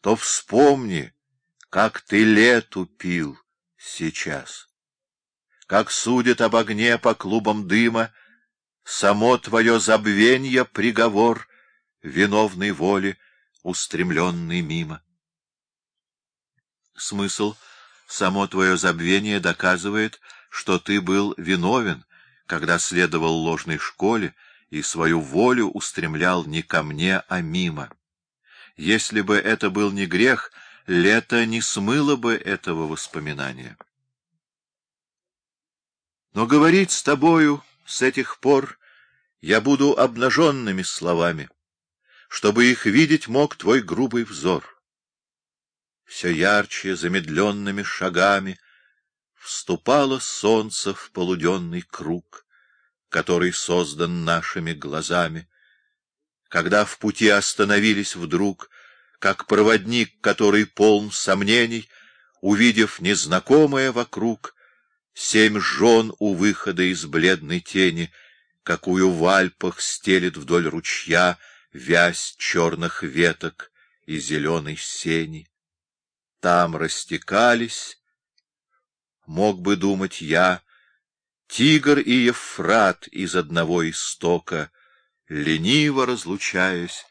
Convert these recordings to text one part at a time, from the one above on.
то вспомни, как ты лету пил сейчас. Как судит об огне по клубам дыма, само твое забвенье — приговор виновной воли, устремленный мимо. Смысл «само твое забвение» доказывает, что ты был виновен, когда следовал ложной школе и свою волю устремлял не ко мне, а мимо. Если бы это был не грех, лето не смыло бы этого воспоминания. Но говорить с тобою с этих пор я буду обнаженными словами, чтобы их видеть мог твой грубый взор. Все ярче, замедленными шагами, вступало солнце в полуденный круг, который создан нашими глазами. Когда в пути остановились вдруг, как проводник, который полн сомнений, увидев незнакомое вокруг, семь жен у выхода из бледной тени, какую в Альпах стелит вдоль ручья вязь черных веток и зеленой сени. Там растекались, мог бы думать я, Тигр и Ефрат из одного истока, лениво разлучаясь,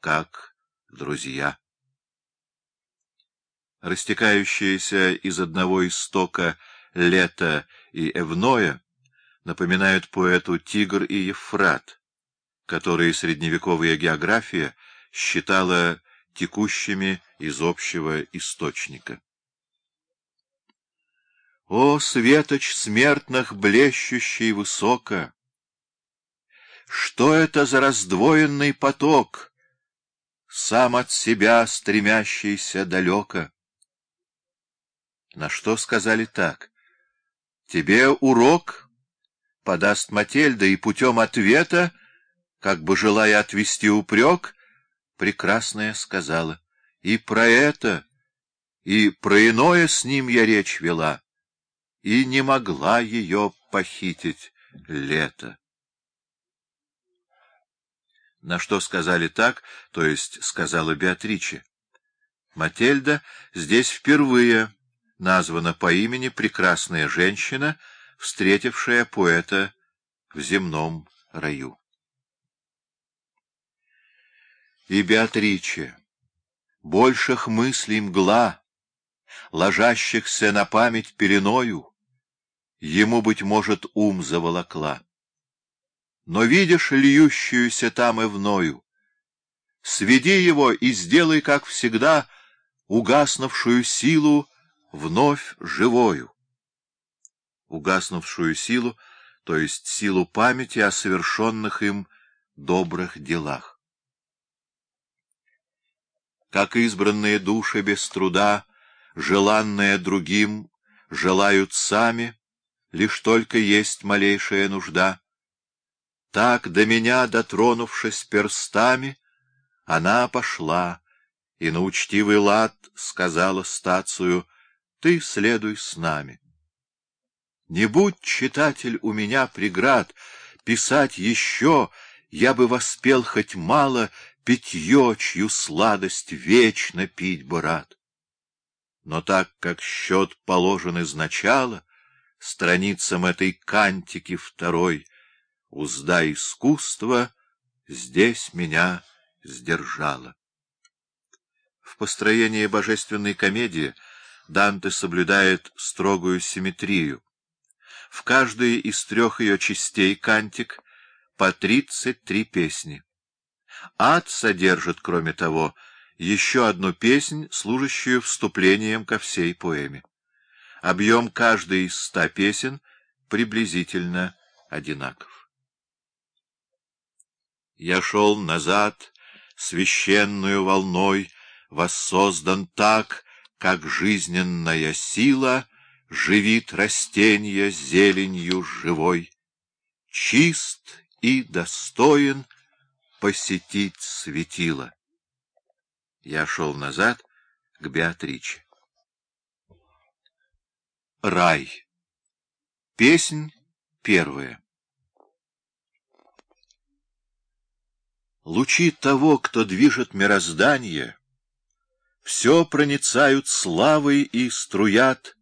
как друзья. Растекающиеся из одного истока лето и эвное напоминают поэту Тигр и Ефрат, которые средневековая география считала текущими из общего источника. О, светоч смертных, блещущий высоко! Что это за раздвоенный поток, сам от себя стремящийся далеко? На что сказали так? Тебе урок подаст Мательда, и путем ответа, как бы желая отвести упрек, прекрасная сказала. И про это, и про иное с ним я речь вела и не могла ее похитить лето. На что сказали так, то есть сказала Беатриче. Мательда здесь впервые названа по имени прекрасная женщина, встретившая поэта в земном раю. И Беатриче, больших мыслей мгла, ложащихся на память пеленою, ему, быть может, ум заволокла. Но видишь льющуюся там и вною, сведи его и сделай, как всегда, угаснувшую силу вновь живою. Угаснувшую силу, то есть силу памяти о совершенных им добрых делах. Как избранные души без труда, желанные другим, желают сами, лишь только есть малейшая нужда. Так, до меня дотронувшись перстами, она пошла, и на учтивый лад сказала стацию, «Ты следуй с нами». Не будь, читатель, у меня преград, писать еще, я бы воспел хоть мало питье, чью сладость вечно пить бы рад. Но так как счет положен изначала, страницам этой кантики второй, узда искусства здесь меня сдержала. В построении божественной комедии Данте соблюдает строгую симметрию. В каждой из трех ее частей кантик по тридцать три песни. Ад содержит, кроме того, еще одну песнь, служащую вступлением ко всей поэме. Объем каждой из ста песен приблизительно одинаков. Я шел назад священную волной, воссоздан так, как жизненная сила живит растенья зеленью живой, чист и достоин посетить светило. Я шел назад к Беатриче. Рай. Песнь первая. Лучи того, кто движет мироздание, все проницают славой и струят